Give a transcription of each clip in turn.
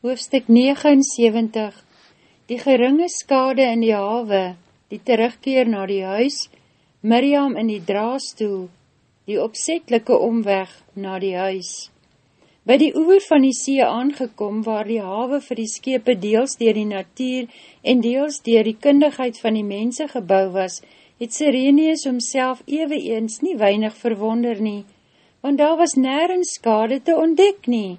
Hoofstuk 79 Die geringe skade in die hawe, die terugkeer na die huis, Miriam in die draastoel, die opzetlike omweg na die huis. By die oever van die see aangekom, waar die hawe vir die skepe deels dier die natuur en deels dier die kundigheid van die mense gebouw was, het Sireneus homself ewe eens nie weinig verwonder nie, want daar was nergens skade te ontdek nie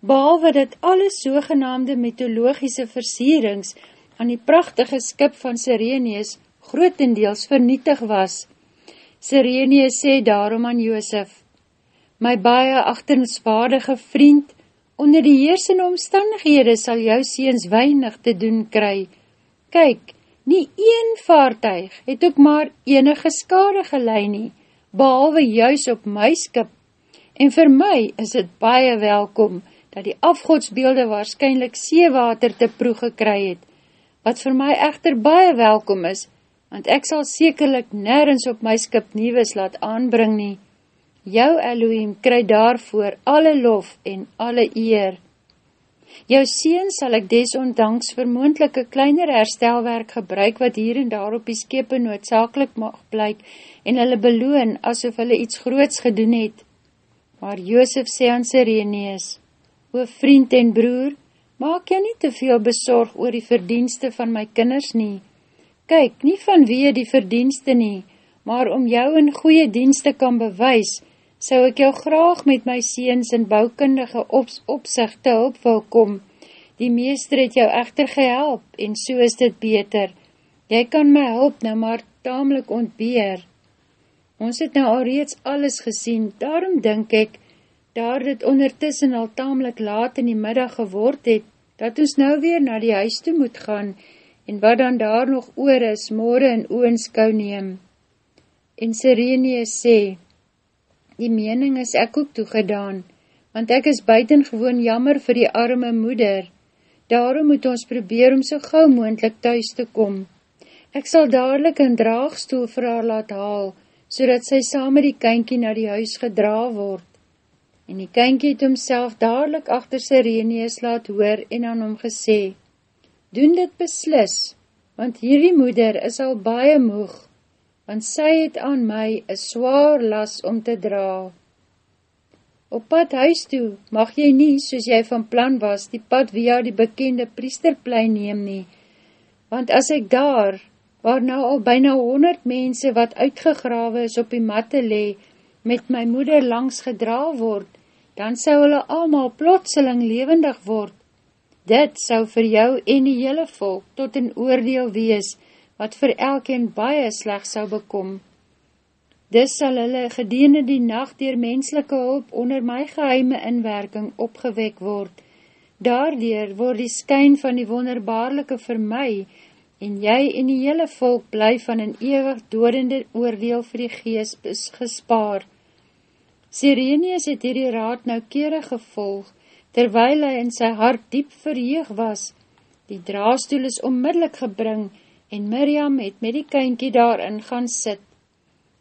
behalwe dat alle sogenaamde mythologische versierings aan die prachtige skip van Sireneus grotendeels vernietig was. Sireneus sê daarom aan Joosef, My baie achternswaardige vriend, onder die heersende omstandighede sal jou seens weinig te doen kry. Kyk, nie een vaartuig het ook maar enige skade gelei nie, behalwe juis op my skip, en vir my is het baie welkom, dat die afgodsbeelde waarschijnlijk seewater te proeg gekry het, wat vir my echter baie welkom is, want ek sal sekerlik nergens op my skip nieuwes laat aanbring nie. Jou Elohim kry daarvoor alle lof en alle eer. Jou seen sal ek desondanks vermoendelike kleiner herstelwerk gebruik wat hier en daar op die skepe noodzakelik mag blyk en hulle beloon asof hulle iets groots gedoen het. Maar Joosef sê aan Sireneus, O vriend en broer, maak jy nie te veel bezorg oor die verdienste van my kinders nie. Kyk, nie van wie die verdienste nie, maar om jou in goeie dienste kan bewys, sou ek jou graag met my seens in boukundige ops opzicht te hulp wil kom. Die meester het jou echter gehelp, en so is dit beter. Jy kan my hulp nou maar tamelijk ontbeer. Ons het nou al reeds alles gesien, daarom denk ek, daar dit ondertussen al tamelijk laat in die middag geword het, dat ons nou weer na die huis toe moet gaan, en wat dan daar nog oor is, morgen in oenskou neem. En Sireneus sê, die mening is ek ook toegedaan, want ek is buitengewoon jammer vir die arme moeder, daarom moet ons probeer om so gauw moendlik thuis te kom. Ek sal dadelijk een draagstoel vir haar laat haal, so sy saam met die kynkie na die huis gedra word en die kynkie het homself dadelijk achter Sireneus laat hoor en aan hom gesê, Doen dit beslis, want hierdie moeder is al baie moeg, want sy het aan my een zwaar las om te dra. Op pad huis toe mag jy nie, soos jy van plan was, die pad via die bekende priesterplein neem nie, want as ek daar, waar nou al byna honderd mense wat uitgegrawe is op die matte lee, met my moeder langs gedra word, dan sou hulle allemaal plotseling levendig word. Dit sou vir jou en die hele volk tot een oordeel wees, wat vir elkeen baie sleg sou bekom. Dis sal hulle gedeene die nacht dier menselike hulp onder my geheime inwerking opgewek word. Daardier word die skyn van die wonderbaarlike vir my, en jy en die hele volk bly van een ewig doodende oordeel vir die geest gespaar. Sirenius het hierdie raad noukeerig gevolg, terwyl hy in sy hart diep verheeg was. Die draasstoel is onmiddellik gebring en Miriam het met die kynkie daarin gaan sit.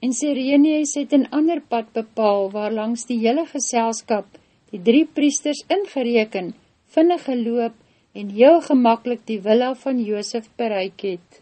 En Sirenius het een ander pad bepaal waar langs die hele geselskap die drie priesters ingereken, vinnig geloop en heel gemakkelijk die villa van Joosef bereik het.